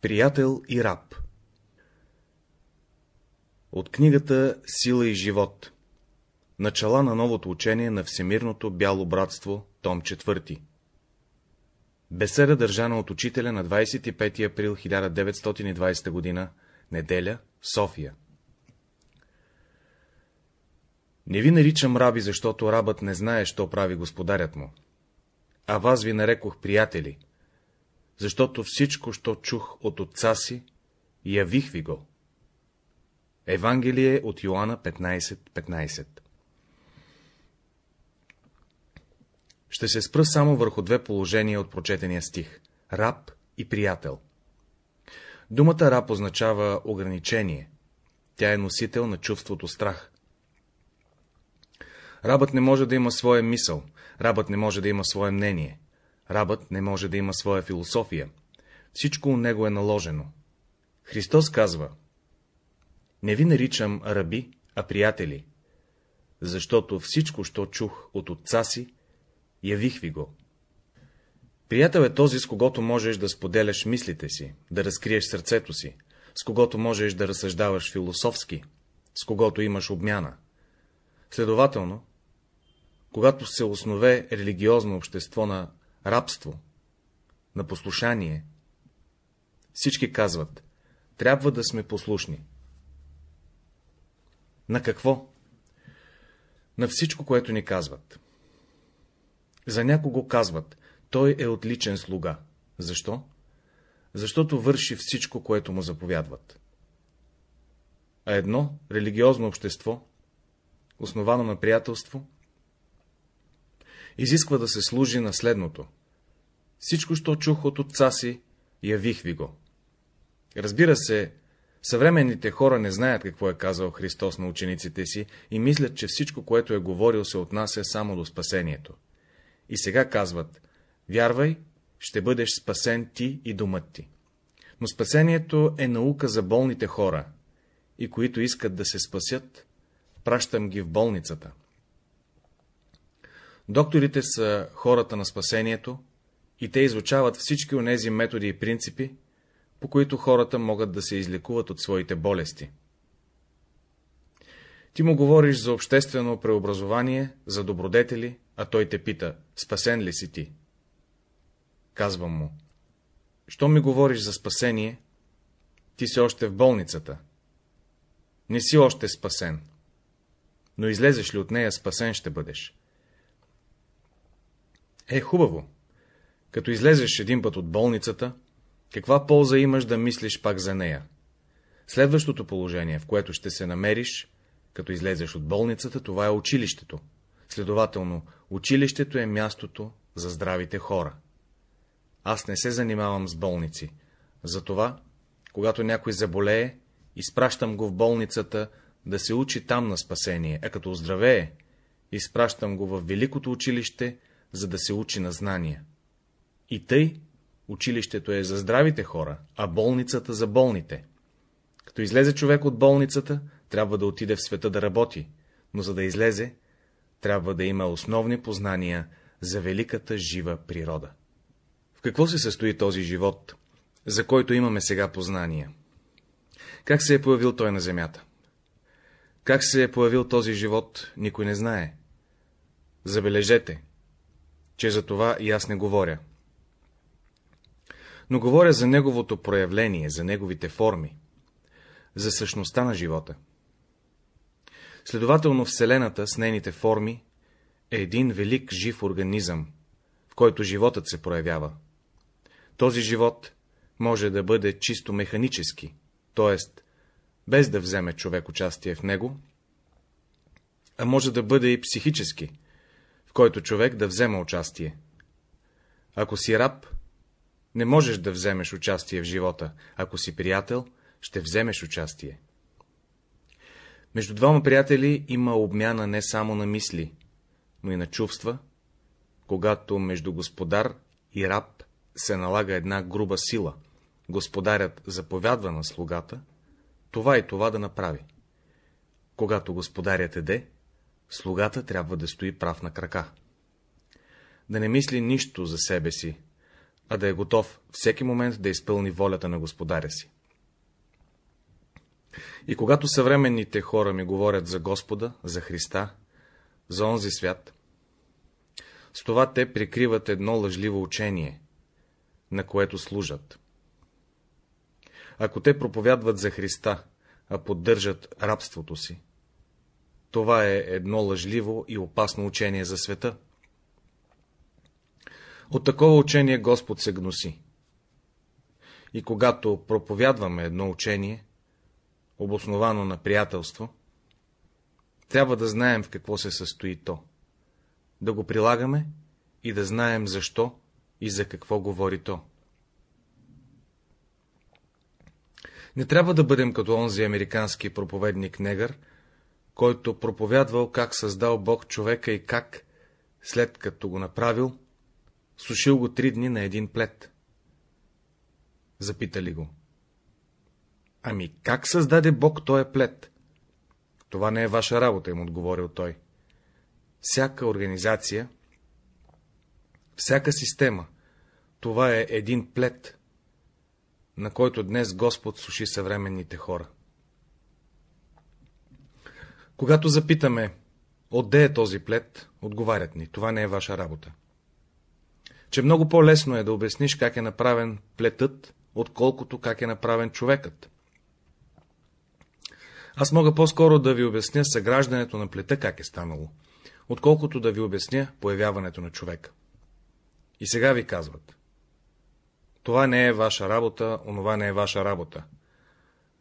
Приятел и раб От книгата Сила и живот Начала на новото учение на Всемирното бяло братство, том 4 Беседа държана от учителя на 25 април 1920 г. Неделя, София Не ви наричам раби, защото рабът не знае, що прави господарят му. А вас ви нарекох приятели, защото всичко, що чух от отца си, явих ви го. Евангелие от Йоанна 15.15 15. Ще се спра само върху две положения от прочетения стих — раб и приятел. Думата раб означава ограничение. Тя е носител на чувството страх. Рабът не може да има своя мисъл, рабът не може да има свое мнение, Рабът не може да има своя философия. Всичко у него е наложено. Христос казва, не ви наричам раби, а приятели, защото всичко, що чух от отца си, явих ви го. Приятел е този, с когото можеш да споделяш мислите си, да разкриеш сърцето си, с когото можеш да разсъждаваш философски, с когото имаш обмяна. Следователно, когато се основе религиозно общество на рабство, на послушание. Всички казват, трябва да сме послушни. На какво? На всичко, което ни казват. За някого казват, той е отличен слуга. Защо? Защото върши всичко, което му заповядват. А едно религиозно общество, основано на приятелство, изисква да се служи на следното. Всичко, що чух от отца си, явих ви го. Разбира се, съвременните хора не знаят какво е казал Христос на учениците си и мислят, че всичко, което е говорил, се отнася само до спасението. И сега казват, вярвай, ще бъдеш спасен ти и думът ти. Но спасението е наука за болните хора, и които искат да се спасят, пращам ги в болницата. Докторите са хората на спасението, и те изучават всички онези методи и принципи, по които хората могат да се излекуват от своите болести. Ти му говориш за обществено преобразование, за добродетели, а той те пита, спасен ли си ти? Казвам му, що ми говориш за спасение, ти си още в болницата. Не си още спасен, но излезеш ли от нея, спасен ще бъдеш. Е, хубаво, като излезеш един път от болницата, каква полза имаш да мислиш пак за нея? Следващото положение, в което ще се намериш, като излезеш от болницата, това е училището. Следователно, училището е мястото за здравите хора. Аз не се занимавам с болници. Затова, когато някой заболее, изпращам го в болницата да се учи там на спасение, а като оздравее, изпращам го в великото училище, за да се учи на знания. И тъй, училището е за здравите хора, а болницата за болните. Като излезе човек от болницата, трябва да отиде в света да работи, но за да излезе, трябва да има основни познания за великата жива природа. В какво се състои този живот, за който имаме сега познания? Как се е появил той на земята? Как се е появил този живот, никой не знае. Забележете, че за това и аз не говоря но говоря за неговото проявление, за неговите форми, за същността на живота. Следователно Вселената с нейните форми е един велик жив организъм, в който животът се проявява. Този живот може да бъде чисто механически, т.е. без да вземе човек участие в него, а може да бъде и психически, в който човек да взема участие. Ако си раб, не можеш да вземеш участие в живота. Ако си приятел, ще вземеш участие. Между двама приятели има обмяна не само на мисли, но и на чувства, когато между господар и раб се налага една груба сила. Господарят заповядва на слугата, това и това да направи. Когато господарят еде, слугата трябва да стои прав на крака. Да не мисли нищо за себе си, а да е готов всеки момент да изпълни волята на господаря си. И когато съвременните хора ми говорят за Господа, за Христа, за онзи свят, с това те прикриват едно лъжливо учение, на което служат. Ако те проповядват за Христа, а поддържат рабството си, това е едно лъжливо и опасно учение за света. От такова учение Господ се гноси. И когато проповядваме едно учение, обосновано на приятелство, трябва да знаем в какво се състои то, да го прилагаме и да знаем защо и за какво говори то. Не трябва да бъдем като онзи американски проповедник Негър, който проповядвал как създал Бог човека и как, след като го направил, сушил го три дни на един плет. Запитали го. Ами как създаде Бог този плет? Това не е ваша работа, им отговорил той. Всяка организация, всяка система, това е един плет, на който днес Господ суши съвременните хора. Когато запитаме, отде е този плет, отговарят ни, това не е ваша работа. Че много по-лесно е да обясниш как е направен плетът, отколкото как е направен човекът. Аз мога по-скоро да ви обясня съграждането на плета как е станало, отколкото да ви обясня появяването на човека. И сега ви казват. Това не е ваша работа, онова не е ваша работа,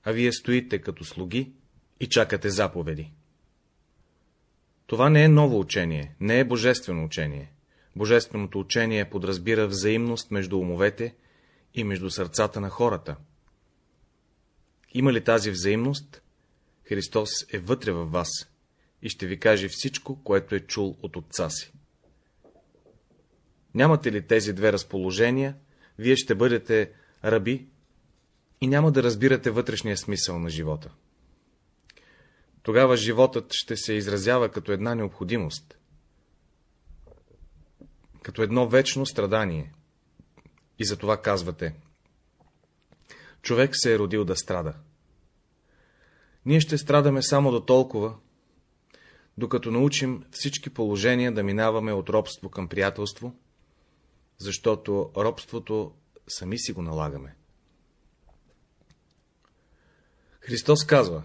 а вие стоите като слуги и чакате заповеди. Това не е ново учение, не е божествено учение. Божественото учение подразбира взаимност между умовете и между сърцата на хората. Има ли тази взаимност, Христос е вътре във вас и ще ви каже всичко, което е чул от Отца си. Нямате ли тези две разположения, вие ще бъдете раби и няма да разбирате вътрешния смисъл на живота. Тогава животът ще се изразява като една необходимост, като едно вечно страдание. И за това казвате. Човек се е родил да страда. Ние ще страдаме само до толкова, докато научим всички положения да минаваме от робство към приятелство, защото робството сами си го налагаме. Христос казва,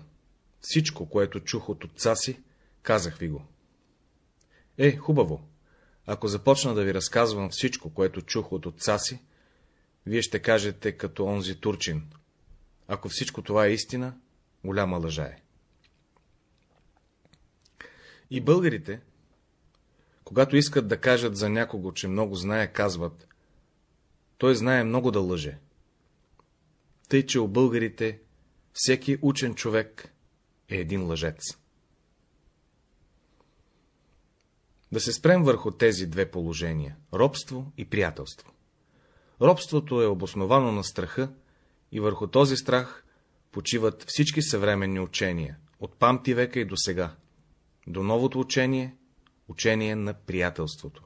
всичко, което чух от отца си, казах ви го. Е, хубаво, ако започна да ви разказвам всичко, което чух от отца си, вие ще кажете като онзи турчин. Ако всичко това е истина, голяма лъжа е. И българите, когато искат да кажат за някого, че много знае, казват, той знае много да лъже. Тъй, че у българите всеки учен човек е един лъжец. Да се спрем върху тези две положения — робство и приятелство. Робството е обосновано на страха и върху този страх почиват всички съвременни учения, от памти века и до сега, до новото учение, учение на приятелството.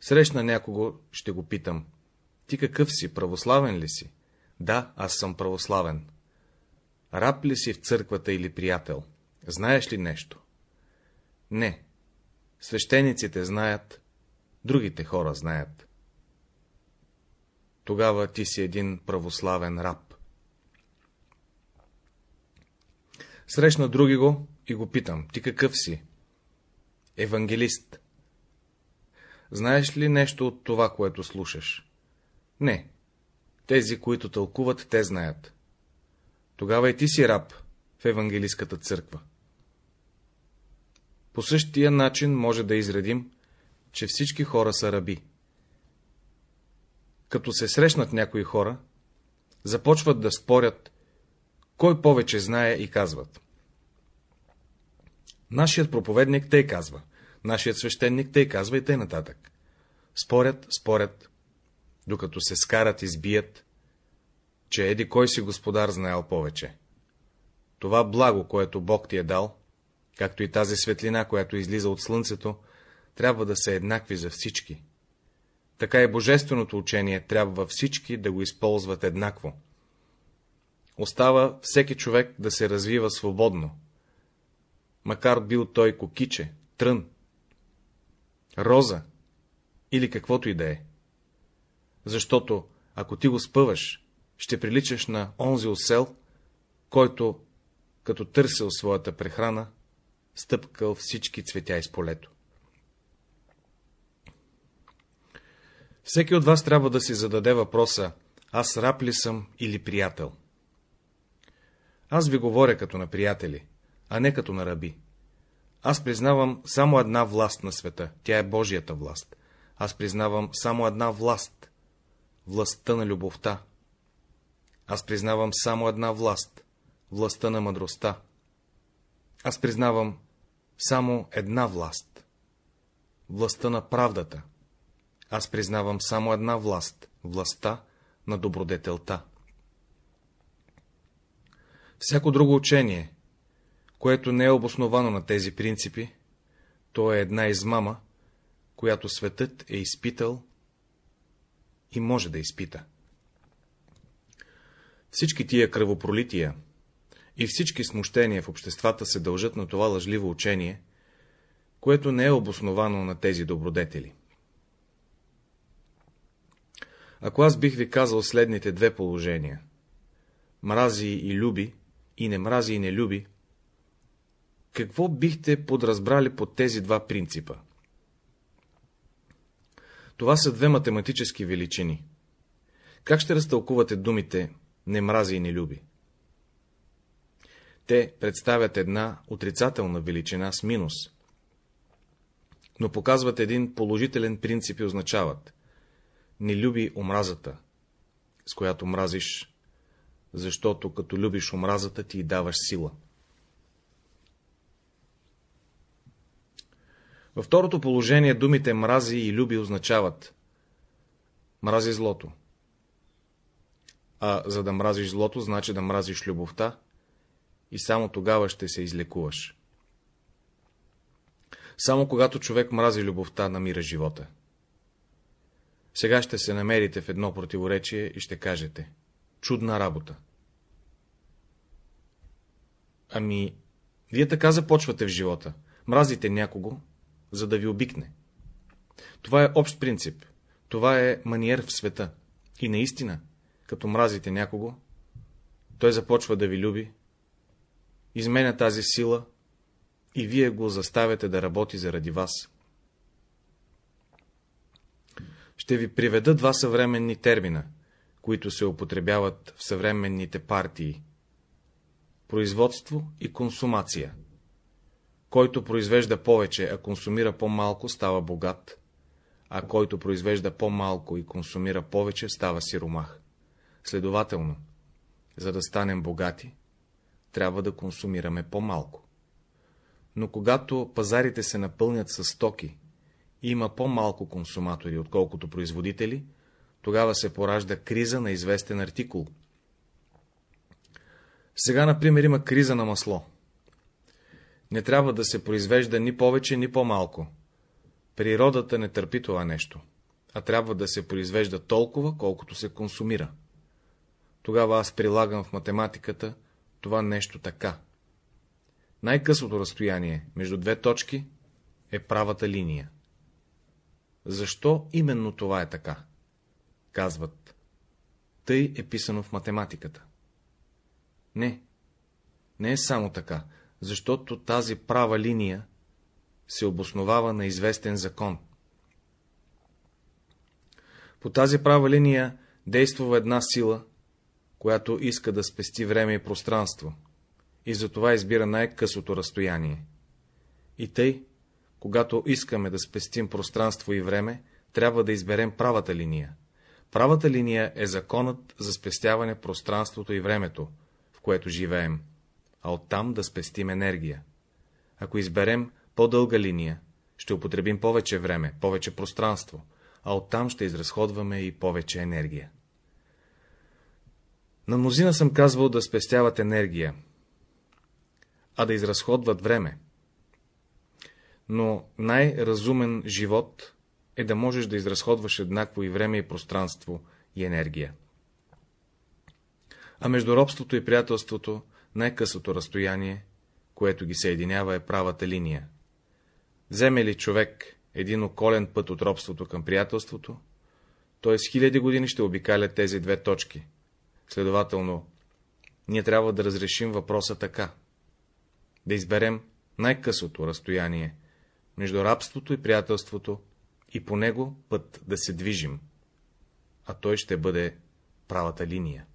Срещна някого, ще го питам, ти какъв си, православен ли си? Да, аз съм православен. Раб ли си в църквата или приятел? Знаеш ли нещо? Не. Свещениците знаят, другите хора знаят. Тогава ти си един православен раб. Срещна други го и го питам, ти какъв си? Евангелист. Знаеш ли нещо от това, което слушаш? Не. Тези, които тълкуват, те знаят. Тогава и ти си раб в евангелистката църква. По същия начин може да изредим, че всички хора са раби. Като се срещнат някои хора, започват да спорят, кой повече знае и казват. Нашият проповедник тъй казва, нашият свещеник тъй казва и тъй нататък. Спорят, спорят, докато се скарат и сбият, че еди кой си господар знаел повече. Това благо, което Бог ти е дал, както и тази светлина, която излиза от слънцето, трябва да са еднакви за всички. така и божественото учение трябва всички да го използват еднакво. Остава всеки човек да се развива свободно, макар бил той кокиче, трън, роза или каквото и да е. Защото, ако ти го спъваш, ще приличаш на онзи осел, който, като търсил своята прехрана, стъпкал всички цветя из полето. Всеки от вас трябва да си зададе въпроса, аз раб ли съм или приятел? Аз ви говоря като на приятели, а не като на раби. Аз признавам само една власт на света, тя е Божията власт. Аз признавам само една власт, властта на любовта. Аз признавам само една власт, властта на мъдростта. Аз признавам само една власт, властта на правдата. Аз признавам само една власт, властта на добродетелта. Всяко друго учение, което не е обосновано на тези принципи, то е една измама, която светът е изпитал и може да изпита. Всички тия кръвопролития и всички смущения в обществата се дължат на това лъжливо учение, което не е обосновано на тези добродетели. Ако аз бих ви казал следните две положения — мрази и люби, и не мрази и не люби, какво бихте подразбрали под тези два принципа? Това са две математически величини. Как ще разтълкувате думите не мрази и не люби? Те представят една отрицателна величина с минус, но показват един положителен принцип и означават не люби омразата, с която мразиш, защото като любиш омразата ти даваш сила. Във второто положение думите мрази и люби означават мрази злото. А за да мразиш злото, значи да мразиш любовта и само тогава ще се излекуваш. Само когато човек мрази любовта, намира живота. Сега ще се намерите в едно противоречие и ще кажете — чудна работа. Ами, вие така започвате в живота. Мразите някого, за да ви обикне. Това е общ принцип. Това е маниер в света. И наистина, като мразите някого, той започва да ви люби, изменя тази сила и вие го заставяте да работи заради вас. Ще ви приведа два съвременни термина, които се употребяват в съвременните партии. Производство и консумация. Който произвежда повече, а консумира по-малко, става богат, а който произвежда по-малко и консумира повече, става сиромах. Следователно, за да станем богати, трябва да консумираме по-малко. Но когато пазарите се напълнят с стоки, има по-малко консуматори, отколкото производители, тогава се поражда криза на известен артикул. Сега, например, има криза на масло. Не трябва да се произвежда ни повече, ни по-малко. Природата не търпи това нещо, а трябва да се произвежда толкова, колкото се консумира. Тогава аз прилагам в математиката това нещо така. Най-късото разстояние между две точки е правата линия. Защо именно това е така? Казват. Тъй е писано в математиката. Не, не е само така, защото тази права линия се обосновава на известен закон. По тази права линия действува една сила, която иска да спести време и пространство, и затова избира най-късото разстояние. И тъй, когато искаме да спестим пространство и време, трябва да изберем правата линия. Правата линия е законът за спестяване пространството и времето, в което живеем, а оттам да спестим енергия. Ако изберем по-дълга линия, ще употребим повече време, повече пространство, а оттам ще изразходваме и повече енергия. На мнозина съм казвал да спестяват енергия, а да изразходват време. Но най-разумен живот е да можеш да изразходваш еднакво и време, и пространство, и енергия. А между робството и приятелството най-късото разстояние, което ги съединява, е правата линия. Вземе ли човек един околен път от робството към приятелството, т.е. с хиляди години ще обикаля тези две точки. Следователно, ние трябва да разрешим въпроса така. Да изберем най-късото разстояние между рабството и приятелството и по него път да се движим, а той ще бъде правата линия.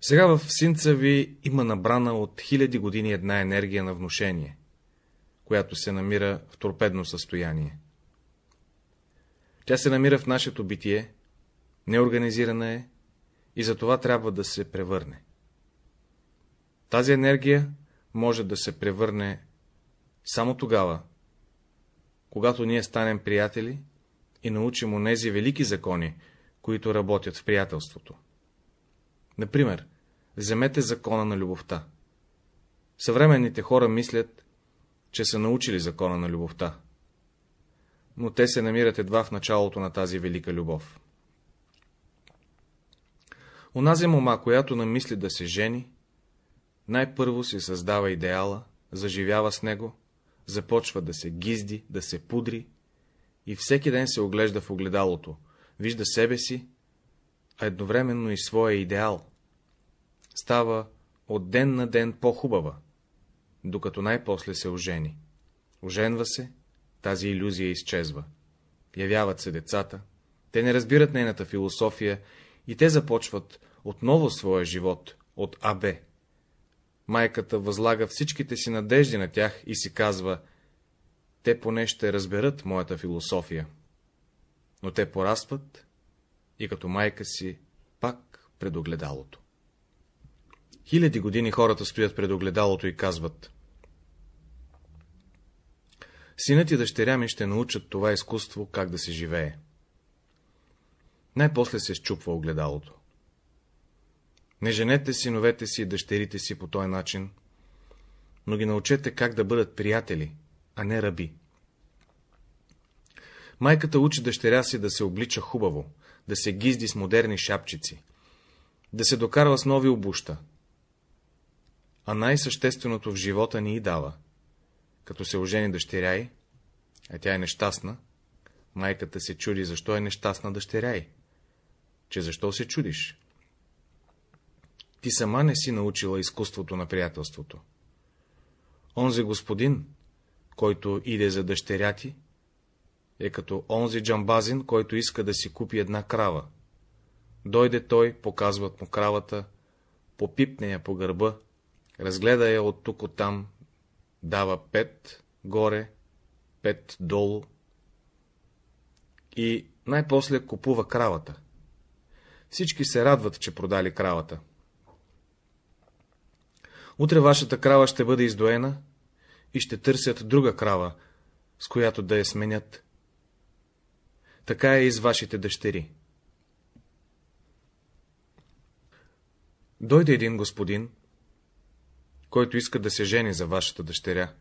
Сега в синца ви има набрана от хиляди години една енергия на внушение, която се намира в торпедно състояние. Тя се намира в нашето битие, неорганизирана е и за това трябва да се превърне. Тази енергия може да се превърне само тогава, когато ние станем приятели и научим онези велики закони, които работят в приятелството. Например, вземете закона на любовта. Съвременните хора мислят, че са научили закона на любовта, но те се намират едва в началото на тази велика любов. Онази мома, която намисли да се жени, най-първо си създава идеала, заживява с него, започва да се гизди, да се пудри и всеки ден се оглежда в огледалото, вижда себе си, а едновременно и своя идеал. Става от ден на ден по-хубава, докато най-после се ожени. Оженва се, тази иллюзия изчезва. Явяват се децата, те не разбират нейната философия и те започват отново своя живот от АБ. Майката възлага всичките си надежди на тях и си казва, те поне ще разберат моята философия. Но те порастват и като майка си пак пред огледалото. Хиляди години хората стоят пред огледалото и казват Синът и дъщеря ми ще научат това изкуство, как да се живее. Най-после се щупва огледалото. Не женете синовете си и дъщерите си по този начин, но ги научете как да бъдат приятели, а не раби. Майката учи дъщеря си да се облича хубаво, да се гизди с модерни шапчици, да се докарва с нови обуща. А най-същественото в живота ни и дава. Като се ожени дъщеря а тя е нещастна, майката се чуди, защо е нещастна дъщеря й. Че защо се чудиш? Ти сама не си научила изкуството на приятелството. Онзи господин, който иде за дъщеря ти, е като онзи джамбазин, който иска да си купи една крава. Дойде той, показват му кравата, попипне я по гърба, разгледа я от тук от там, дава пет горе, пет долу и най-после купува кравата. Всички се радват, че продали кравата. Утре вашата крава ще бъде издоена и ще търсят друга крава, с която да я сменят. Така е и с вашите дъщери. Дойде един господин, който иска да се жени за вашата дъщеря.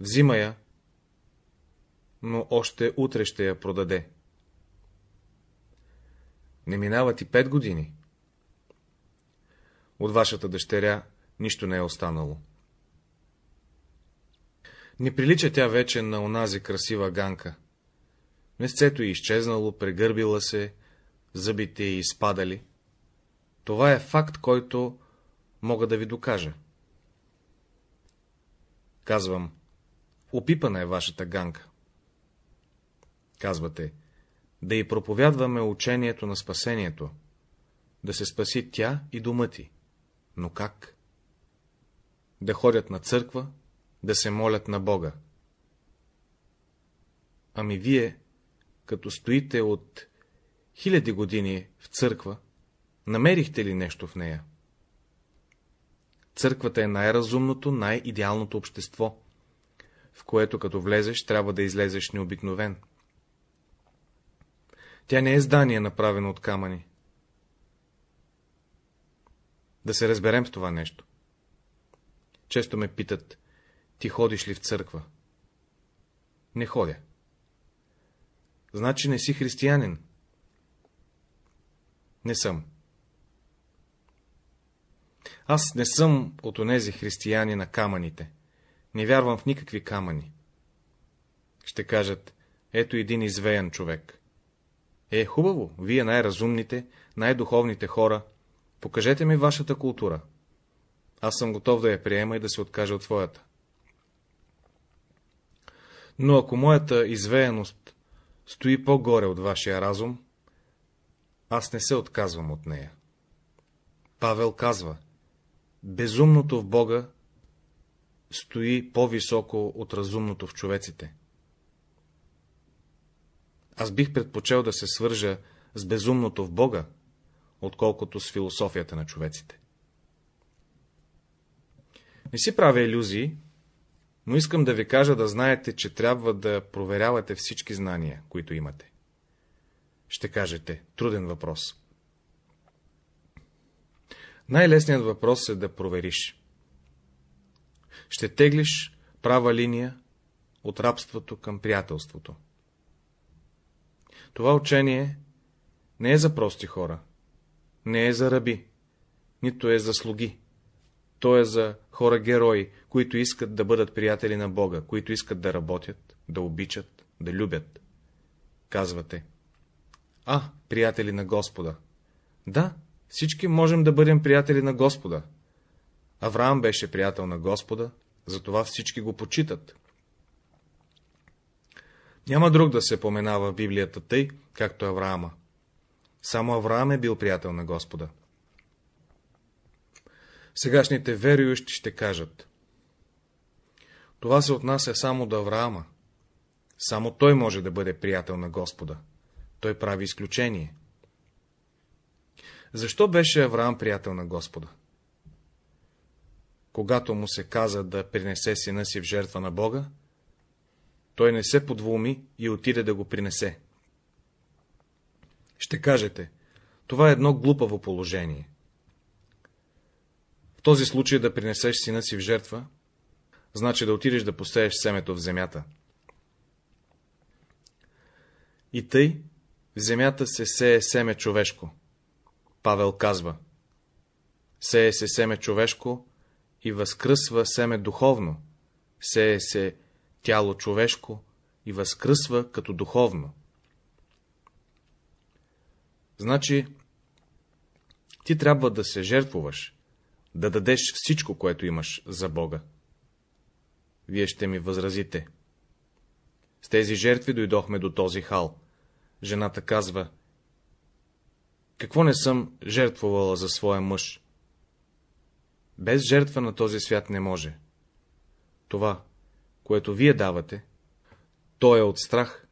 Взима я, но още утре ще я продаде. Не минават и пет години. От вашата дъщеря нищо не е останало. Не прилича тя вече на онази красива ганка. Месцето е изчезнало, прегърбила се, зъбите й изпадали. Това е факт, който мога да ви докажа. Казвам, опипана е вашата ганка. Казвате, да й проповядваме учението на спасението, да се спаси тя и дома ти. Но как? да ходят на църква, да се молят на Бога. Ами вие, като стоите от хиляди години в църква, намерихте ли нещо в нея? Църквата е най-разумното, най-идеалното общество, в което като влезеш, трябва да излезеш необикновен. Тя не е здание, направено от камъни. Да се разберем в това нещо. Често ме питат, ти ходиш ли в църква? Не ходя. Значи не си християнин. Не съм. Аз не съм от онези християни на камъните. Не вярвам в никакви камъни. Ще кажат, ето един извеян човек. Е, хубаво, вие най-разумните, най-духовните хора, покажете ми вашата култура. Аз съм готов да я приема и да се откажа от своята. Но ако моята извеяност стои по-горе от вашия разум, аз не се отказвам от нея. Павел казва, безумното в Бога стои по-високо от разумното в човеците. Аз бих предпочел да се свържа с безумното в Бога, отколкото с философията на човеците. Не си правя иллюзии, но искам да ви кажа да знаете, че трябва да проверявате всички знания, които имате. Ще кажете, труден въпрос. Най-лесният въпрос е да провериш. Ще теглиш права линия от рабството към приятелството. Това учение не е за прости хора, не е за раби, нито е за слуги. То е за хора-герои, които искат да бъдат приятели на Бога, които искат да работят, да обичат, да любят. Казвате. А, приятели на Господа. Да, всички можем да бъдем приятели на Господа. Авраам беше приятел на Господа, затова всички го почитат. Няма друг да се поменава в Библията тъй, както Авраама. Само Авраам е бил приятел на Господа. Сегашните верующи ще кажат. Това се отнася само до Авраама. Само той може да бъде приятел на Господа. Той прави изключение. Защо беше Авраам приятел на Господа? Когато му се каза да принесе сина си в жертва на Бога, той не се подвуми и отиде да го принесе. Ще кажете, това е едно глупаво положение. В този случай да принесеш сина си в жертва, значи да отидеш да посееш семето в земята. И тъй, в земята се сее семе човешко. Павел казва, сее се семе човешко и възкръсва семе духовно, сее се тяло човешко и възкръсва като духовно. Значи, ти трябва да се жертвуваш, да дадеш всичко, което имаш за Бога. Вие ще ми възразите. С тези жертви дойдохме до този хал. Жената казва, какво не съм жертвувала за своя мъж? Без жертва на този свят не може. Това, което вие давате, то е от страх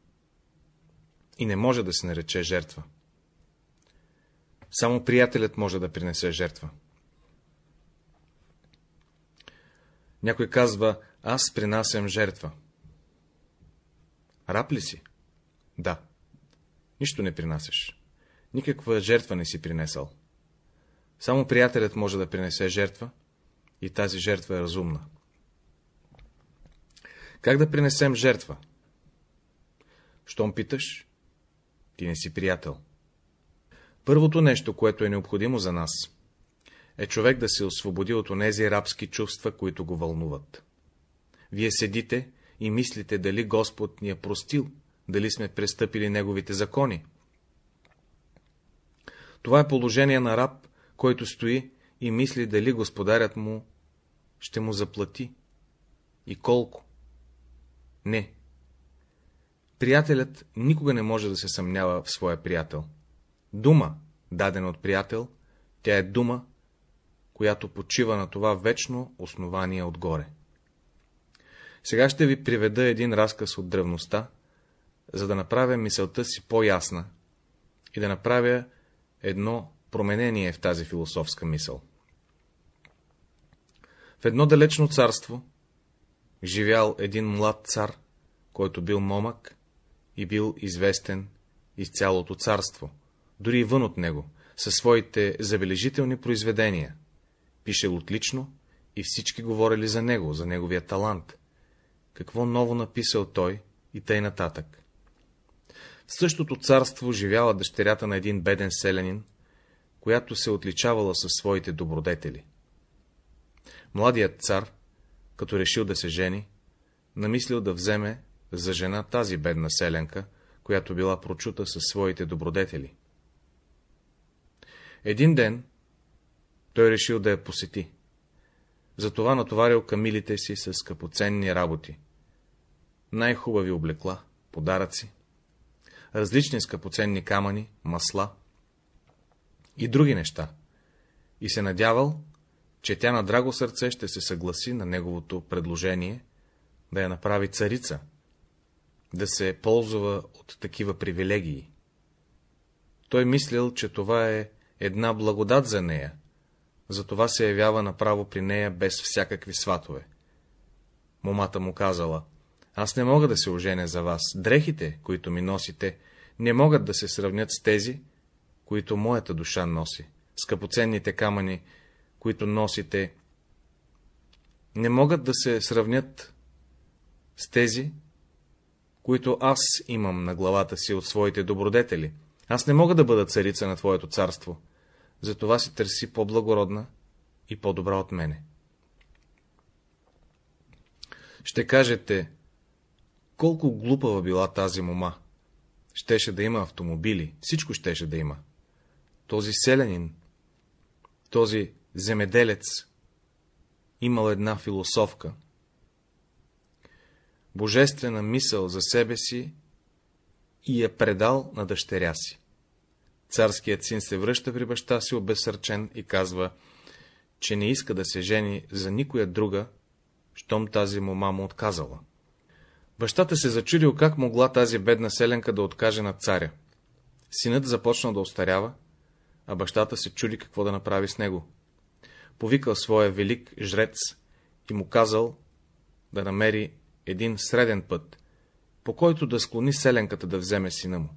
и не може да се нарече жертва. Само приятелят може да принесе жертва. Някой казва, аз принасям жертва. Раб ли си? Да. Нищо не принасяш. Никаква жертва не си принесъл. Само приятелят може да принесе жертва и тази жертва е разумна. Как да принесем жертва? Щом питаш, ти не си приятел. Първото нещо, което е необходимо за нас, е човек да се освободи от онези рабски чувства, които го вълнуват. Вие седите и мислите, дали Господ ни е простил, дали сме престъпили Неговите закони. Това е положение на раб, който стои и мисли, дали господарят му ще му заплати и колко. Не. Приятелят никога не може да се съмнява в своя приятел. Дума, дадена от приятел, тя е дума, която почива на това вечно основание отгоре. Сега ще ви приведа един разказ от древността, за да направя мисълта си по-ясна и да направя едно променение в тази философска мисъл. В едно далечно царство живял един млад цар, който бил момък и бил известен из цялото царство, дори и вън от него, със своите забележителни произведения. Пишел отлично и всички говорили за него, за неговия талант. Какво ново написал той и тъй нататък. В същото царство живяла дъщерята на един беден селянин, която се отличавала със своите добродетели. Младият цар, като решил да се жени, намислил да вземе за жена тази бедна селянка, която била прочута със своите добродетели. Един ден той решил да я посети. Затова натоварил камилите си с скъпоценни работи. Най-хубави облекла, подаръци, различни скъпоценни камъни, масла и други неща. И се надявал, че тя на драго сърце ще се съгласи на неговото предложение да я направи царица, да се ползва от такива привилегии. Той мислил, че това е една благодат за нея, затова се явява направо при нея без всякакви сватове. Момата му казала, аз не мога да се оженя за вас, дрехите, които ми носите, не могат да се сравнят с тези, които моята душа носи, скъпоценните камъни, които носите, не могат да се сравнят с тези, които аз имам на главата си от своите добродетели. Аз не мога да бъда царица на твоето царство затова се търси по-благородна и по-добра от мене. Ще кажете, колко глупава била тази мома. Щеше да има автомобили, всичко щеше да има. Този селянин, този земеделец, имал една философка, божествена мисъл за себе си и я предал на дъщеря си. Царският син се връща при баща си обесърчен и казва, че не иска да се жени за никоя друга, щом тази му мама отказала. Бащата се зачудил как могла тази бедна селенка да откаже на царя. Синът започнал да остарява, а бащата се чуди какво да направи с него. Повикал своя велик жрец и му казал да намери един среден път, по който да склони селенката да вземе сина му.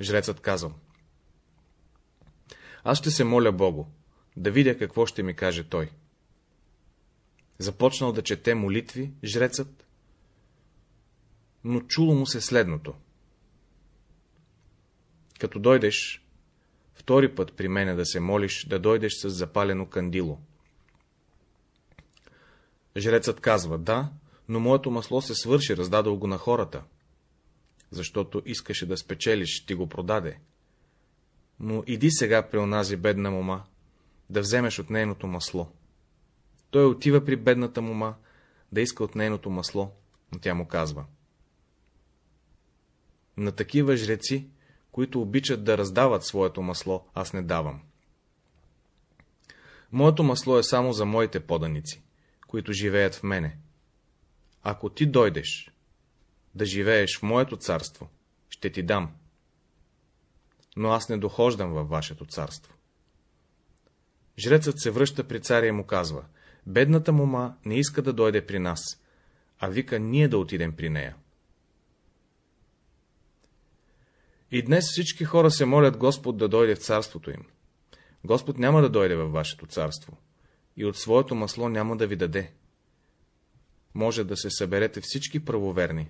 Жрецът казал — аз ще се моля Богу, да видя какво ще ми каже той. Започнал да чете молитви, жрецът, но чуло му се следното. Като дойдеш втори път при мене да се молиш, да дойдеш с запалено кандило. Жрецът казва, да, но моето масло се свърши, раздадал го на хората. Защото искаше да спечелиш, ти го продаде но иди сега при онази бедна мома, да вземеш от нейното масло. Той отива при бедната мома, да иска от нейното масло, но тя му казва. На такива жреци, които обичат да раздават своето масло, аз не давам. Моето масло е само за моите поданици, които живеят в мене. Ако ти дойдеш да живееш в моето царство, ще ти дам, но аз не дохождам във вашето царство. Жрецът се връща при царя и му казва, бедната мома не иска да дойде при нас, а вика ние да отидем при нея. И днес всички хора се молят Господ да дойде в царството им. Господ няма да дойде във вашето царство и от своето масло няма да ви даде. Може да се съберете всички правоверни,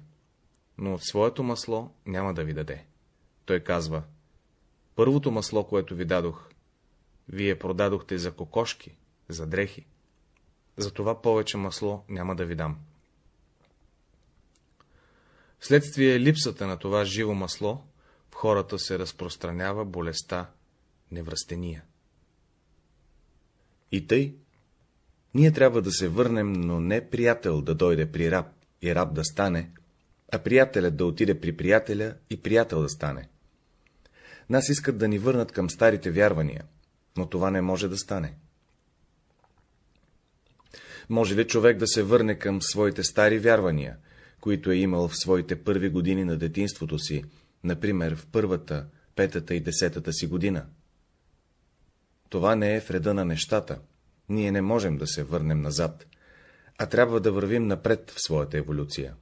но от своето масло няма да ви даде. Той казва, Първото масло, което ви дадох, вие продадохте за кокошки, за дрехи. За това повече масло няма да ви дам. Вследствие липсата на това живо масло, хората се разпространява болестта невръстения. И тъй, ние трябва да се върнем, но не приятел да дойде при раб и раб да стане, а приятелят да отиде при приятеля и приятел да стане. Нас искат да ни върнат към старите вярвания, но това не може да стане. Може ли човек да се върне към своите стари вярвания, които е имал в своите първи години на детинството си, например в първата, петата и десетата си година? Това не е вреда на нещата, ние не можем да се върнем назад, а трябва да вървим напред в своята еволюция.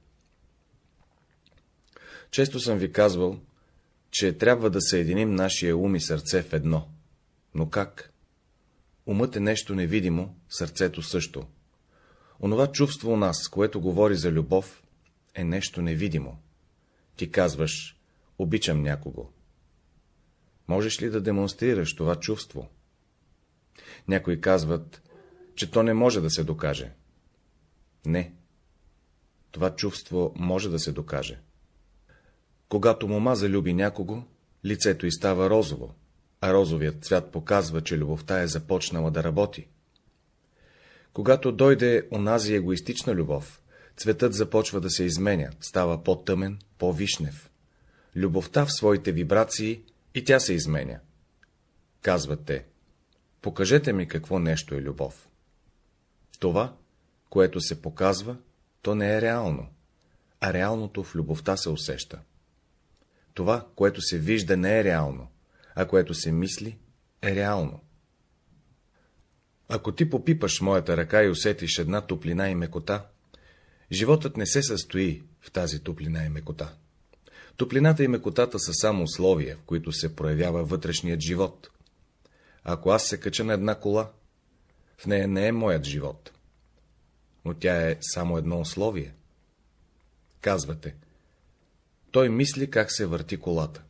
Често съм ви казвал, че трябва да съединим нашия ум и сърце в едно. Но как? Умът е нещо невидимо, сърцето също. Онова чувство у нас, което говори за любов, е нещо невидимо, Ти казваш, обичам някого. Можеш ли да демонстрираш това чувство? Някои казват, че то не може да се докаже. Не. Това чувство може да се докаже. Когато мома залюби някого, лицето й става розово, а розовият цвят показва, че любовта е започнала да работи. Когато дойде онази егоистична любов, цветът започва да се изменя, става по-тъмен, по-вишнев. Любовта в своите вибрации и тя се изменя. Казвате, покажете ми какво нещо е любов. Това, което се показва, то не е реално, а реалното в любовта се усеща. Това, което се вижда, не е реално, а което се мисли, е реално. Ако ти попипаш моята ръка и усетиш една топлина и мекота, животът не се състои в тази топлина и мекота. Топлината и мекотата са само условия, в които се проявява вътрешният живот. Ако аз се кача на една кола, в нея не е моят живот, но тя е само едно условие. Казвате, той мисли как се върти колата.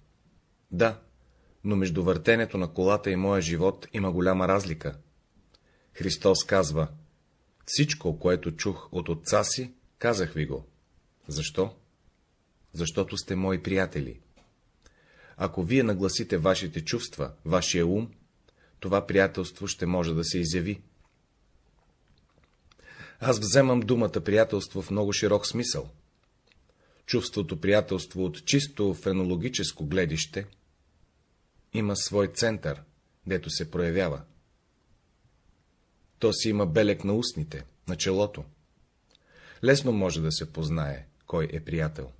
Да, но между въртенето на колата и моя живот има голяма разлика. Христос казва, всичко, което чух от отца си, казах ви го. Защо? Защото сте мои приятели. Ако вие нагласите вашите чувства, вашия ум, това приятелство ще може да се изяви. Аз вземам думата приятелство в много широк смисъл. Чувството приятелство от чисто френологическо гледище има свой център, дето се проявява. То си има белек на устните, на челото. Лесно може да се познае, кой е приятел.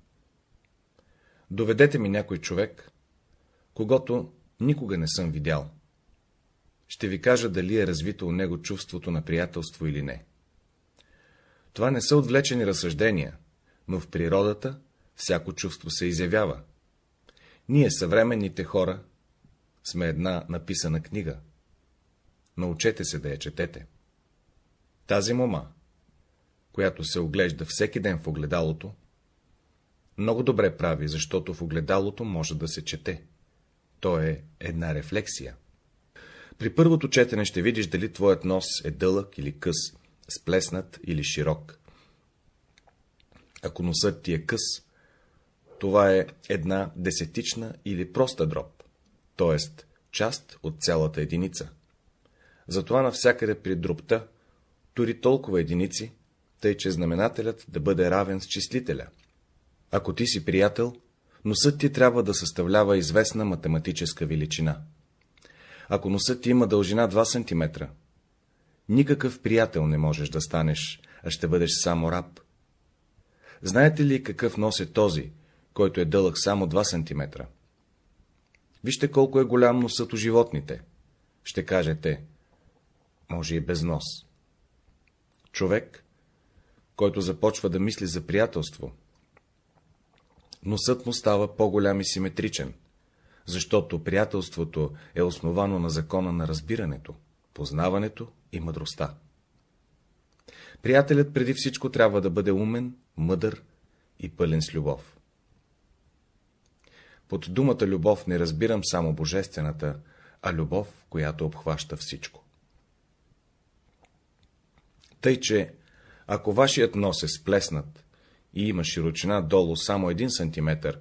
Доведете ми някой човек, когато никога не съм видял. Ще ви кажа дали е развито у него чувството на приятелство или не. Това не са отвлечени разсъждения, но в природата всяко чувство се изявява. Ние, съвременните хора, сме една написана книга. Научете се да я четете. Тази мома, която се оглежда всеки ден в огледалото, много добре прави, защото в огледалото може да се чете. То е една рефлексия. При първото четене ще видиш дали твоят нос е дълъг или къс, сплеснат или широк. Ако носът ти е къс, това е една десетична или проста дроб, т.е. част от цялата единица. Затова навсякъде при дробта тури толкова единици, тъй че знаменателят да бъде равен с числителя. Ако ти си приятел, носът ти трябва да съставлява известна математическа величина. Ако носът ти има дължина 2 см, никакъв приятел не можеш да станеш, а ще бъдеш само раб. Знаете ли какъв нос е този, който е дълъг само 2 см? Вижте колко е голям носът у животните. Ще кажете, може и без нос. Човек, който започва да мисли за приятелство, носът му става по-голям и симетричен, защото приятелството е основано на закона на разбирането, познаването и мъдростта. Приятелят преди всичко трябва да бъде умен, мъдър и пълен с любов. Под думата любов не разбирам само божествената, а любов, която обхваща всичко. Тъй, че ако вашият нос е сплеснат и има широчина долу само един сантиметър,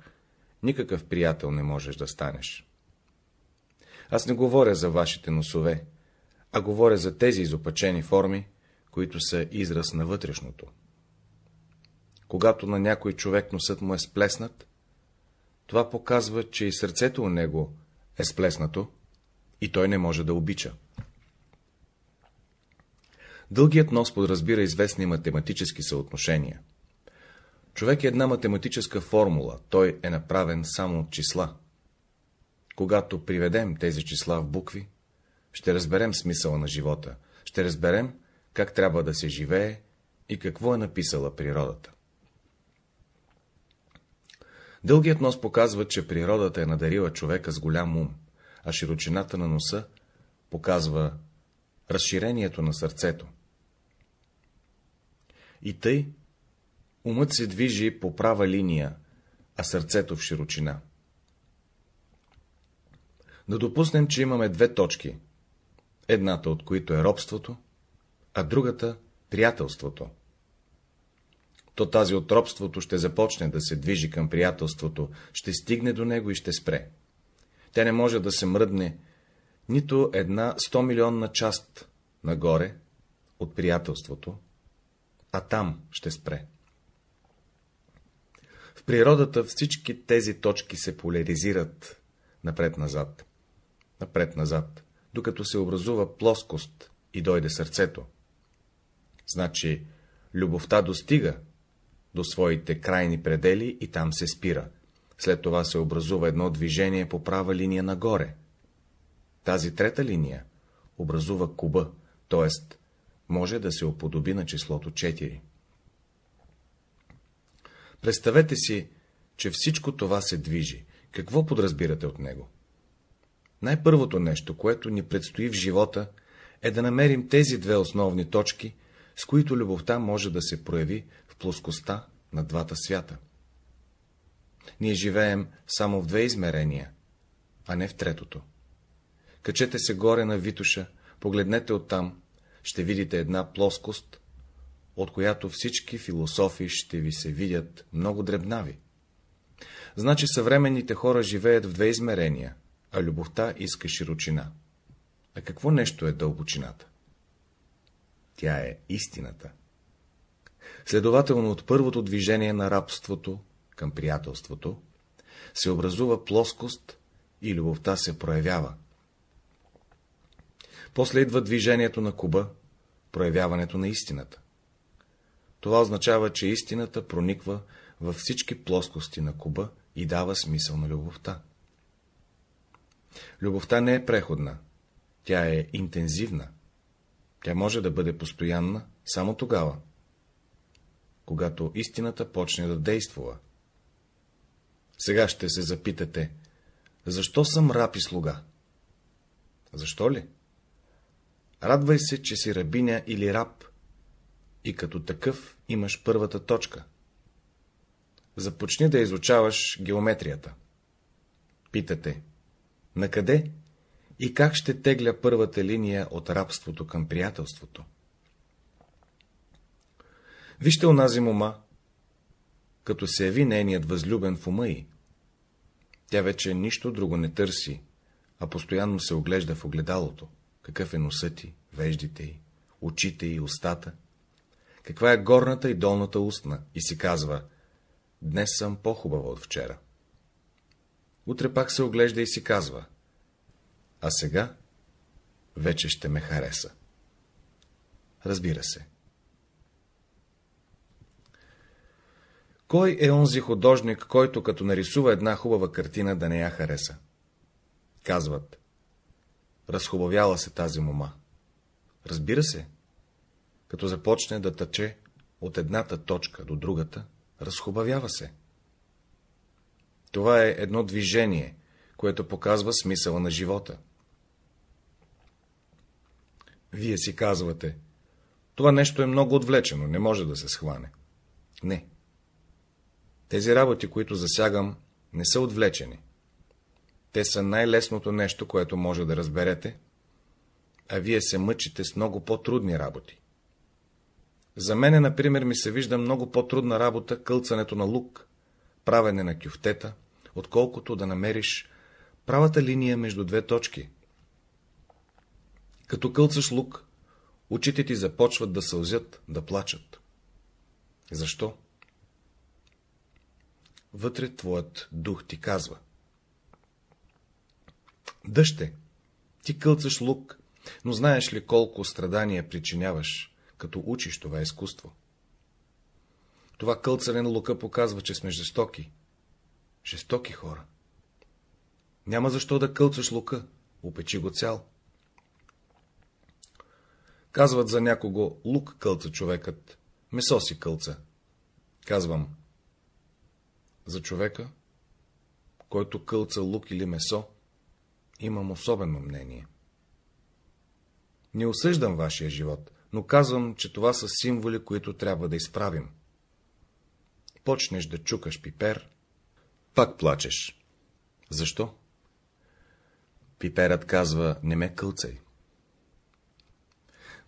никакъв приятел не можеш да станеш. Аз не говоря за вашите носове, а говоря за тези изопачени форми, които са израз на вътрешното. Когато на някой човек носът му е сплеснат, това показва, че и сърцето у него е сплеснато и той не може да обича. Дългият нос подразбира известни математически съотношения. Човек е една математическа формула, той е направен само от числа. Когато приведем тези числа в букви, ще разберем смисъла на живота, ще разберем как трябва да се живее и какво е написала природата. Дългият нос показва, че природата е надарила човека с голям ум, а широчината на носа показва разширението на сърцето. И тъй, умът се движи по права линия, а сърцето в широчина. Да допуснем, че имаме две точки, едната от които е робството, а другата — приятелството. То тази от робството ще започне да се движи към приятелството, ще стигне до него и ще спре. Тя не може да се мръдне нито една 100 милионна част нагоре от приятелството, а там ще спре. Природата всички тези точки се поляризират напред-назад, напред-назад, докато се образува плоскост и дойде сърцето. Значи, любовта достига до своите крайни предели и там се спира. След това се образува едно движение по права линия нагоре. Тази трета линия образува куба, т.е. може да се оподоби на числото 4. Представете си, че всичко това се движи. Какво подразбирате от него? Най-първото нещо, което ни предстои в живота, е да намерим тези две основни точки, с които любовта може да се прояви в плоскостта на двата свята. Ние живеем само в две измерения, а не в третото. Качете се горе на Витуша, погледнете оттам, ще видите една плоскост, от която всички философи ще ви се видят много дребнави. Значи съвременните хора живеят в две измерения, а любовта иска широчина. А какво нещо е дълбочината? Тя е истината. Следователно от първото движение на рабството към приятелството се образува плоскост и любовта се проявява. После идва движението на куба, проявяването на истината. Това означава, че истината прониква във всички плоскости на куба и дава смисъл на любовта. Любовта не е преходна, тя е интензивна. Тя може да бъде постоянна само тогава, когато истината почне да действува. Сега ще се запитате, защо съм раб и слуга? Защо ли? Радвай се, че си рабиня или раб, и като такъв имаш първата точка. Започни да изучаваш геометрията. Питате, на къде и как ще тегля първата линия от рабството към приятелството? Вижте онази мома, като се яви нейният възлюбен в ума й. Тя вече нищо друго не търси, а постоянно се оглежда в огледалото, какъв е носът ти, веждите й, очите и устата, каква е горната и долната устна, и си казва, днес съм по-хубава от вчера. Утре пак се оглежда и си казва, а сега вече ще ме хареса. Разбира се. Кой е онзи художник, който като нарисува една хубава картина да не я хареса? Казват. Разхубавяла се тази мома. Разбира се, като започне да тъче от едната точка до другата, разхубавява се. Това е едно движение, което показва смисъла на живота. Вие си казвате, това нещо е много отвлечено, не може да се схване. Не. Тези работи, които засягам, не са отвлечени. Те са най-лесното нещо, което може да разберете, а вие се мъчите с много по-трудни работи. За мене, например, ми се вижда много по-трудна работа кълцането на лук, правене на кюфтета, отколкото да намериш правата линия между две точки. Като кълцаш лук, очите ти започват да сълзят, да плачат. Защо? Вътре твоят дух ти казва. Дъще, ти кълцаш лук, но знаеш ли колко страдания причиняваш, като учиш това изкуство? Това кълцане на лука показва, че сме жестоки. Жестоки хора. Няма защо да кълцаш лука, опечи го цял. Казват за някого лук кълца човекът, месо си кълца. Казвам, за човека, който кълца лук или месо, имам особено мнение. Не осъждам вашия живот, но казвам, че това са символи, които трябва да изправим. Почнеш да чукаш пипер, Пак плачеш. Защо? Пиперът казва, не ме кълцай.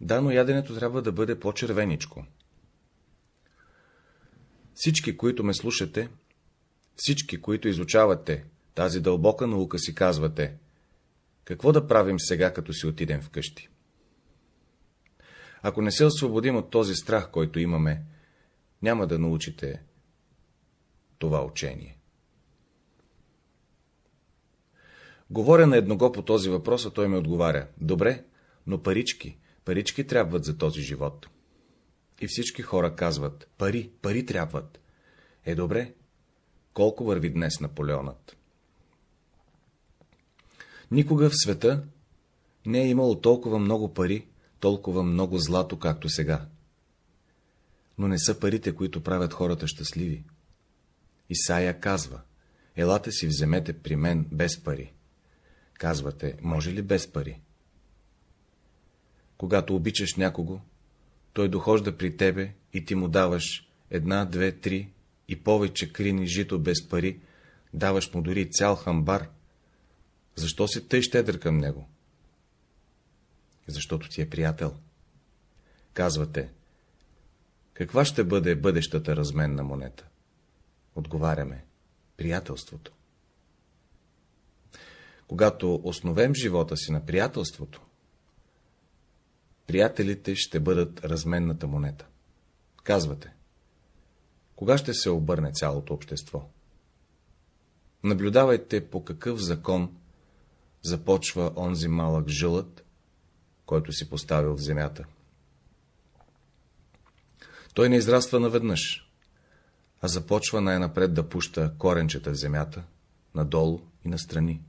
Да, но яденето трябва да бъде по-червеничко. Всички, които ме слушате, всички, които изучавате тази дълбока наука, си казвате, какво да правим сега, като си отидем вкъщи? Ако не се освободим от този страх, който имаме, няма да научите това учение. Говоря на едного по този въпрос, а той ми отговаря. Добре, но парички, парички трябват за този живот. И всички хора казват, пари, пари трябват. Е, добре, колко върви днес Наполеонът? Никога в света не е имало толкова много пари, толкова много злато, както сега. Но не са парите, които правят хората щастливи. Исаия казва, елате си вземете при мен без пари. Казвате, може ли без пари? Когато обичаш някого, той дохожда при тебе и ти му даваш една, две, три и повече крини жито без пари, даваш му дори цял хамбар. Защо си тъй щедър към него? Защото ти е приятел. Казвате, каква ще бъде бъдещата разменна монета? Отговаряме, приятелството. Когато основем живота си на приятелството, приятелите ще бъдат разменната монета. Казвате, кога ще се обърне цялото общество? Наблюдавайте по какъв закон започва онзи малък жълът, който си поставил в земята. Той не израства наведнъж, а започва най-напред да пуща коренчета в земята, надолу и настрани.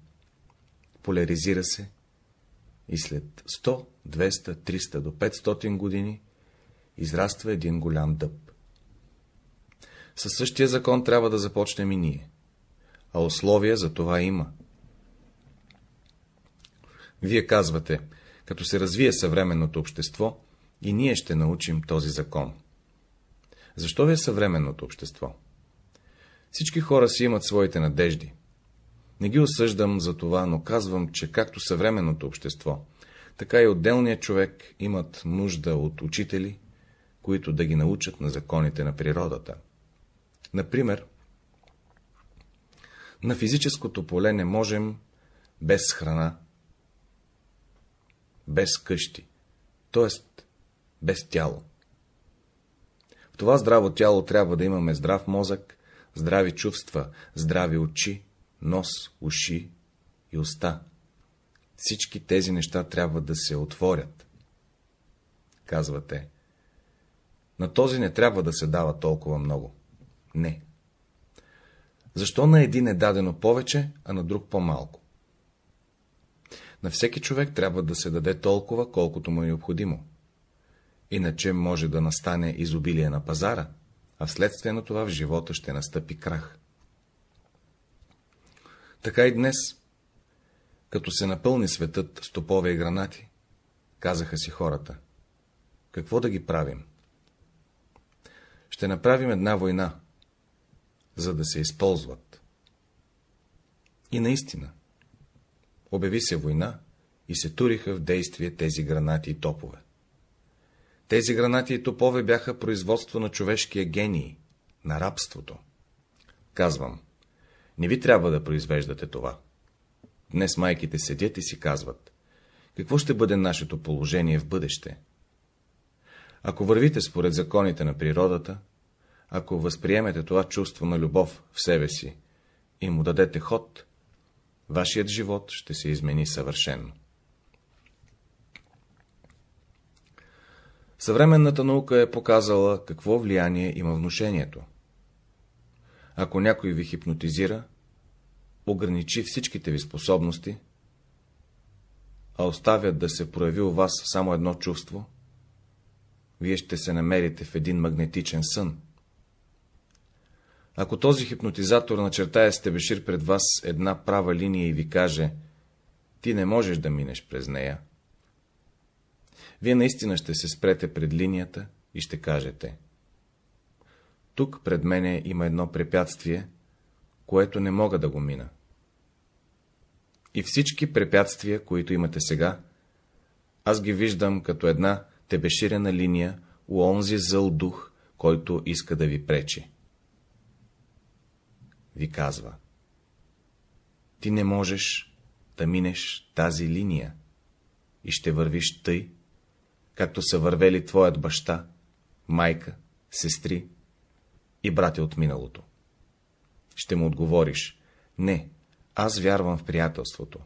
Поляризира се и след 100, 200, 300 до 500 години израства един голям дъб. Със същия закон трябва да започнем и ние, а условия за това има. Вие казвате, като се развие съвременното общество, и ние ще научим този закон. Защо ви е съвременното общество? Всички хора си имат своите надежди. Не ги осъждам за това, но казвам, че както съвременното общество, така и отделният човек имат нужда от учители, които да ги научат на законите на природата. Например, на физическото поле не можем без храна, без къщи, т.е. без тяло. В това здраво тяло трябва да имаме здрав мозък, здрави чувства, здрави очи, нос, уши и уста. Всички тези неща трябва да се отворят. Казвате, на този не трябва да се дава толкова много. Не. Защо на един е дадено повече, а на друг по-малко? На всеки човек трябва да се даде толкова, колкото му е необходимо. Иначе може да настане изобилие на пазара, а вследствие на това в живота ще настъпи крах. Така и днес, като се напълни светът с топове и гранати, казаха си хората, какво да ги правим? Ще направим една война, за да се използват. И наистина, обяви се война и се туриха в действие тези гранати и топове. Тези гранати и топове бяха производство на човешкия гений, на рабството. Казвам, не ви трябва да произвеждате това. Днес майките седят и си казват, какво ще бъде нашето положение в бъдеще? Ако вървите според законите на природата, ако възприемете това чувство на любов в себе си и му дадете ход, вашият живот ще се измени съвършенно. Съвременната наука е показала какво влияние има внушението. Ако някой ви хипнотизира, ограничи всичките ви способности, а оставят да се прояви у вас само едно чувство, вие ще се намерите в един магнетичен сън. Ако този хипнотизатор начертая с тебешир пред вас една права линия и ви каже, ти не можеш да минеш през нея, вие наистина ще се спрете пред линията и ще кажете. Тук пред мене има едно препятствие, което не мога да го мина. И всички препятствия, които имате сега, аз ги виждам като една тебеширена линия у онзи зъл дух, който иска да ви пречи. Ви казва. Ти не можеш да минеш тази линия и ще вървиш тъй, както са вървели твоят баща, майка, сестри и брати от миналото. Ще му отговориш, не, аз вярвам в приятелството.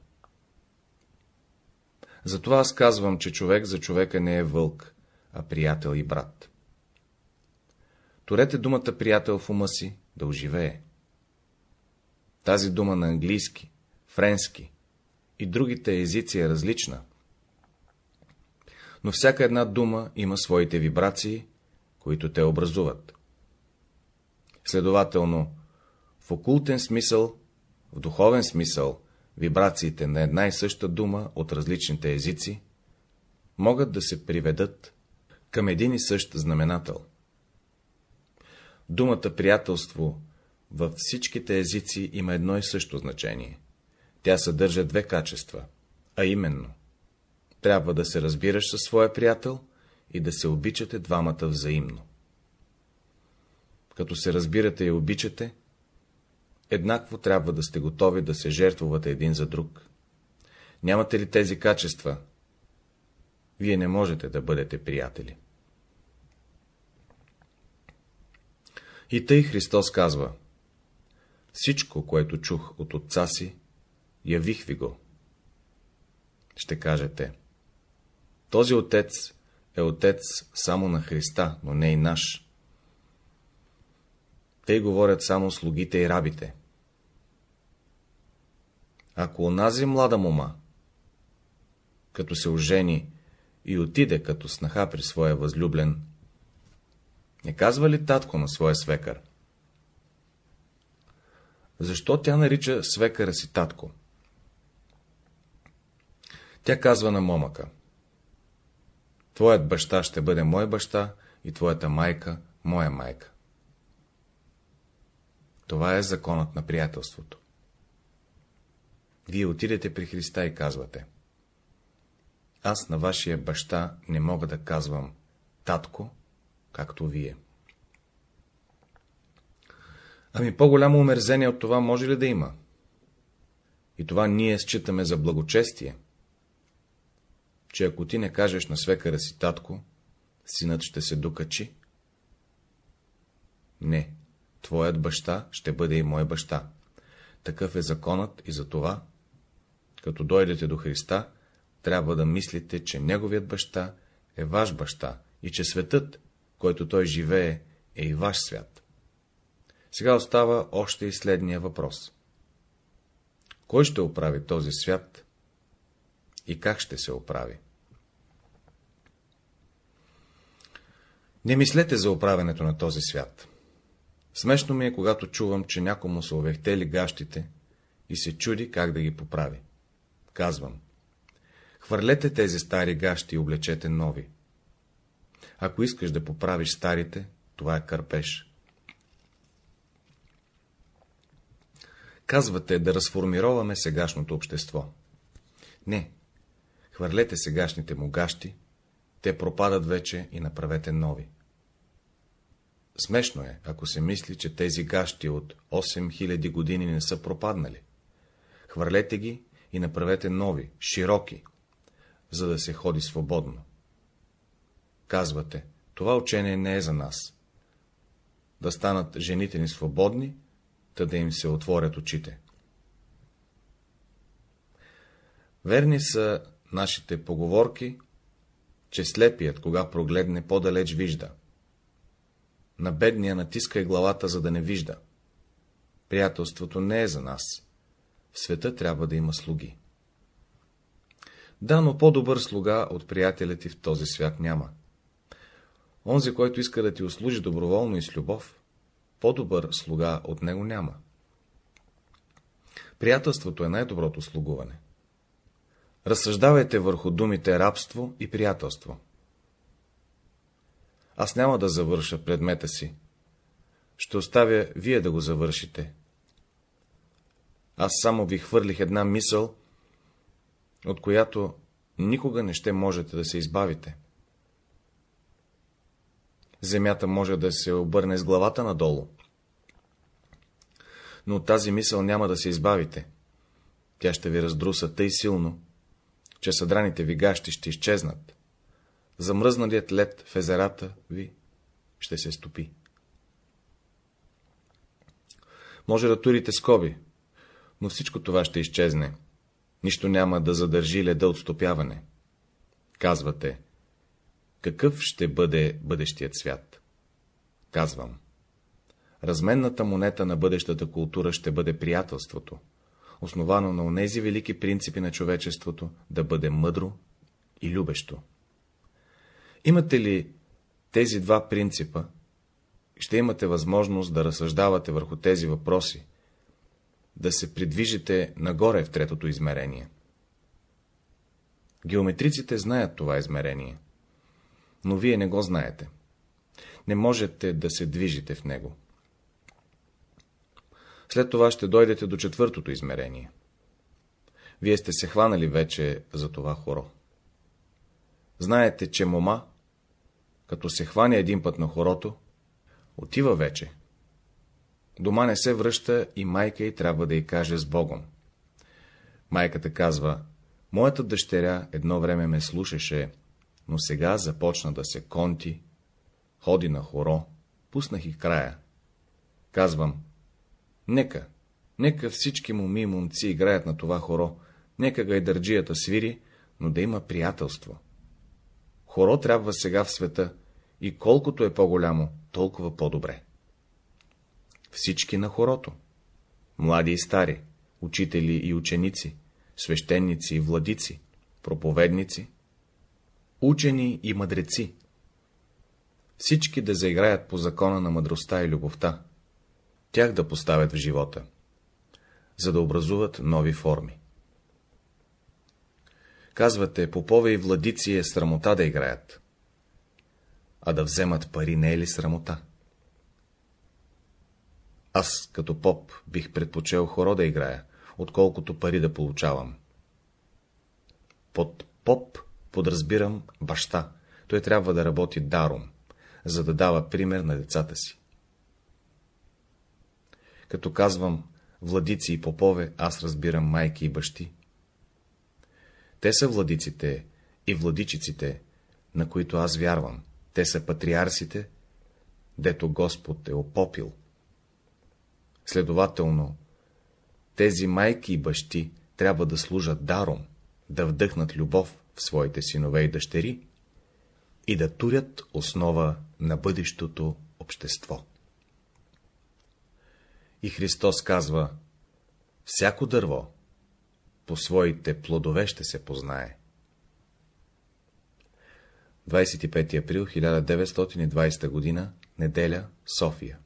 Затова аз казвам, че човек за човека не е вълк, а приятел и брат. Турете думата приятел в ума си да оживее. Тази дума на английски, френски и другите езици е различна. Но всяка една дума има своите вибрации, които те образуват. Следователно, в окултен смисъл, в духовен смисъл, вибрациите на една и съща дума от различните езици могат да се приведат към един и същ знаменател. Думата приятелство във всичките езици има едно и също значение. Тя съдържа две качества, а именно трябва да се разбираш със своя приятел и да се обичате двамата взаимно. Като се разбирате и обичате, еднакво трябва да сте готови да се жертвувате един за друг. Нямате ли тези качества, вие не можете да бъдете приятели. И тъй Христос казва, всичко, което чух от отца си, явих ви го. Ще кажете, този отец е отец само на Христа, но не и наш. Те говорят само слугите и рабите. Ако онази млада мома, като се ожени и отиде като снаха при своя възлюблен, не казва ли татко на своя свекър? Защо тя нарича свекъра си татко? Тя казва на момъка. Твоят баща ще бъде мой баща и твоята майка — моя майка. Това е законът на приятелството. Вие отидете при Христа и казвате. Аз на вашия баща не мога да казвам татко, както вие. Ами по-голямо умерзение от това може ли да има? И това ние считаме за благочестие, че ако ти не кажеш на свекара си татко, синът ще се докачи. Не, твоят баща ще бъде и мой баща. Такъв е законът и за това, като дойдете до Христа, трябва да мислите, че неговият баща е ваш баща и че светът, който той живее, е и ваш свят. Сега остава още и следния въпрос. Кой ще оправи този свят и как ще се оправи? Не мислете за оправенето на този свят. Смешно ми е, когато чувам, че някому са овехтели гащите и се чуди как да ги поправи. Казвам, хвърлете тези стари гащи и облечете нови. Ако искаш да поправиш старите, това е кърпеж. Казвате да разформироваме сегашното общество. Не, хвърлете сегашните му гащи, те пропадат вече и направете нови. Смешно е, ако се мисли, че тези гащи от 8000 години не са пропаднали. Хвърлете ги и направете нови, широки, за да се ходи свободно. Казвате, това учение не е за нас. Да станат жените ни свободни, та да им се отворят очите. Верни са нашите поговорки, че слепият, кога прогледне, по-далеч вижда. На бедния натискай главата, за да не вижда. Приятелството не е за нас. В света трябва да има слуги. Да, но по-добър слуга от приятеля ти в този свят няма. Онзи, който иска да ти услужи доброволно и с любов, по-добър слуга от него няма. Приятелството е най-доброто слугуване. Разсъждавайте върху думите рабство и приятелство. Аз няма да завърша предмета си. Ще оставя вие да го завършите. Аз само ви хвърлих една мисъл, от която никога не ще можете да се избавите. Земята може да се обърне с главата надолу, но от тази мисъл няма да се избавите. Тя ще ви раздруса тъй силно, че съдраните ви гащи ще изчезнат. Замръзналият лед в езерата ви ще се стопи. Може да турите скоби, но всичко това ще изчезне. Нищо няма да задържи леда от стопяване. Казвате, какъв ще бъде бъдещият свят? Казвам, разменната монета на бъдещата култура ще бъде приятелството, основано на онези велики принципи на човечеството, да бъде мъдро и любещо. Имате ли тези два принципа, ще имате възможност да разсъждавате върху тези въпроси, да се придвижите нагоре в третото измерение. Геометриците знаят това измерение, но вие не го знаете. Не можете да се движите в него. След това ще дойдете до четвъртото измерение. Вие сте се хванали вече за това хоро. Знаете, че мома, като се хване един път на хорото, отива вече. Дома не се връща и майка й трябва да й каже с Богом. Майката казва, моята дъщеря едно време ме слушаше, но сега започна да се конти, ходи на хоро, пуснах и края. Казвам, нека, нека всички моми и момци играят на това хоро, нека гайдърджията свири, но да има приятелство. Хоро трябва сега в света и колкото е по-голямо, толкова по-добре. Всички на хорото. Млади и стари, учители и ученици, свещеници и владици, проповедници, учени и мъдреци. Всички да заиграят по закона на мъдростта и любовта, тях да поставят в живота, за да образуват нови форми. Казвате, попове и владици е срамота да играят а да вземат пари не е ли срамота? Аз, като поп, бих предпочел хоро да играя, отколкото пари да получавам. Под поп подразбирам баща. Той трябва да работи даром, за да дава пример на децата си. Като казвам владици и попове, аз разбирам майки и бащи. Те са владиците и владичиците, на които аз вярвам. Те са патриарсите, дето Господ е опопил. Следователно, тези майки и бащи трябва да служат даром, да вдъхнат любов в своите синове и дъщери и да турят основа на бъдещото общество. И Христос казва, всяко дърво по своите плодове ще се познае. 25 април 1920 г. Неделя, София